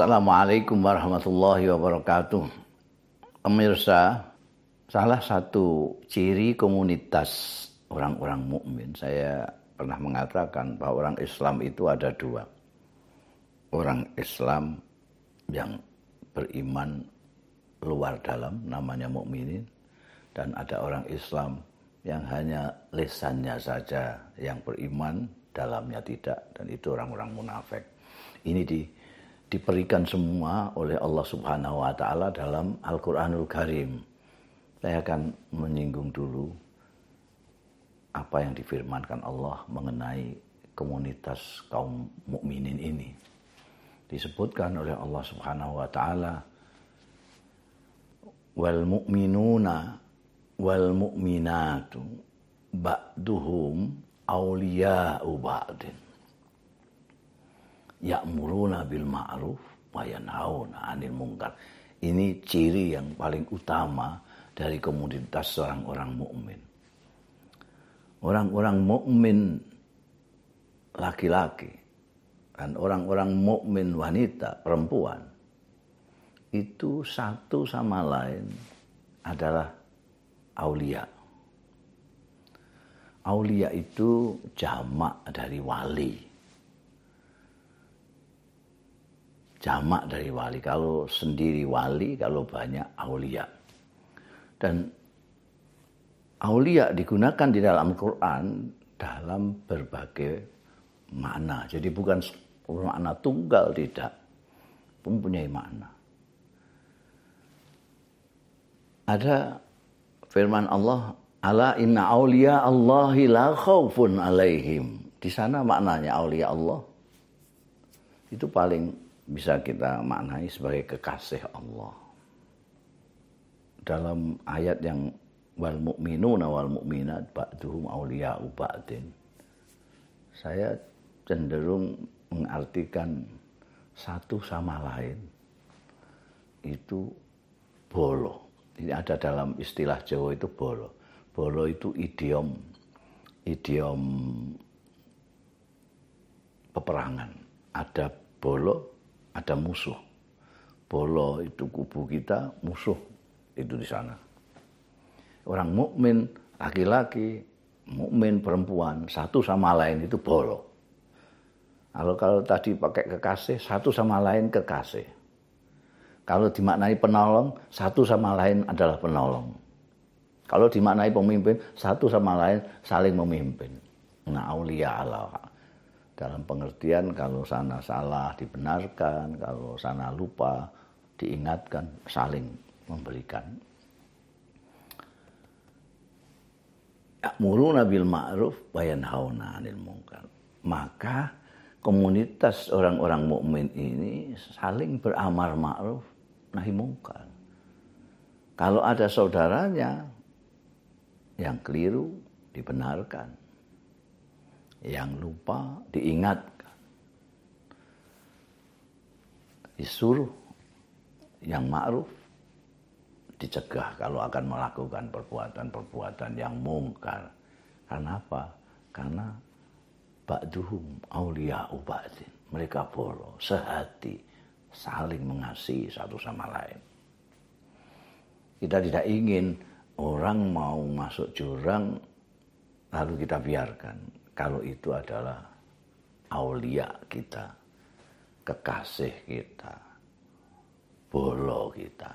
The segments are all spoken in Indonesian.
Assalamualaikum warahmatullahi wabarakatuh. Pemirsa, salah satu ciri komunitas orang-orang mukmin saya pernah mengatakan bahwa orang Islam itu ada dua. Orang Islam yang beriman luar dalam namanya mukminin dan ada orang Islam yang hanya lesannya saja yang beriman dalamnya tidak dan itu orang-orang munafik. Ini di diberikan semua oleh Allah Subhanahu wa taala dalam Al-Qur'anul Karim. Saya akan menyinggung dulu apa yang difirmankan Allah mengenai komunitas kaum mukminin ini. Disebutkan oleh Allah Subhanahu wa taala wal mu'minuna wal mu'minatu ba'duhum awliya'u ba'din ya'muruna bil ma'ruf wa yanhauna 'anil munkar. Ini ciri yang paling utama dari komunitas orang-orang mukmin. Orang-orang mukmin laki-laki dan orang-orang mukmin wanita, perempuan itu satu sama lain adalah aulia. Aulia itu jamak dari wali. jamak dari wali. Kalau sendiri wali, kalau banyak aulia. Dan aulia digunakan di dalam Quran dalam berbagai makna. Jadi bukan makna tunggal tidak, mempunyai makna. Ada firman Allah, "Ala inna aulia Allahi la khaufun alaihim." Di sana maknanya aulia Allah itu paling bisa kita maknai sebagai kekasih Allah. Dalam ayat yang wal mu'minuna wal mu'minat ba'duhum awliya'u ba'din. Saya cenderung mengartikan satu sama lain itu bolo. Ini ada dalam istilah Jawa itu bolo. Bolo itu idiom idiom peperangan. Ada bolo, ada musuh. Bolo itu kubu kita, musuh itu di sana. Orang mukmin laki-laki, mukmin perempuan, satu sama lain itu bolo. Kalau kalau tadi pakai kekasih, satu sama lain kekasih. Kalau dimaknai penolong, satu sama lain adalah penolong. Kalau dimaknai pemimpin, satu sama lain saling memimpin. Nah, aulia Allah dalam pengertian kalau sana salah dibenarkan, kalau sana lupa diingatkan, saling memberikan. Ya'muruna bil ma'ruf wa yanhauna 'anil munkar. Maka komunitas orang-orang mukmin ini saling beramar ma'ruf nahi munkar. Kalau ada saudaranya yang keliru dibenarkan yang lupa diingatkan. Disuruh yang ma'ruf dicegah kalau akan melakukan perbuatan-perbuatan yang mungkar. Karena apa? Karena ba'duhum awliya'u ba'din. Mereka bolo, sehati, saling mengasihi satu sama lain. Kita tidak ingin orang mau masuk jurang lalu kita biarkan kalau itu adalah aulia kita, kekasih kita, bolo kita.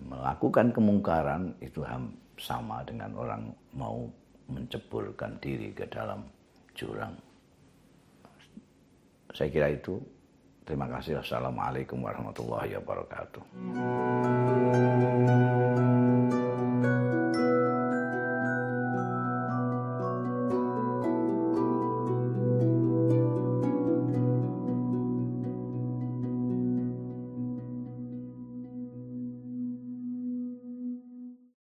Melakukan kemungkaran itu sama dengan orang mau menceburkan diri ke dalam jurang. Saya kira itu. Terima kasih. Assalamualaikum warahmatullahi wabarakatuh.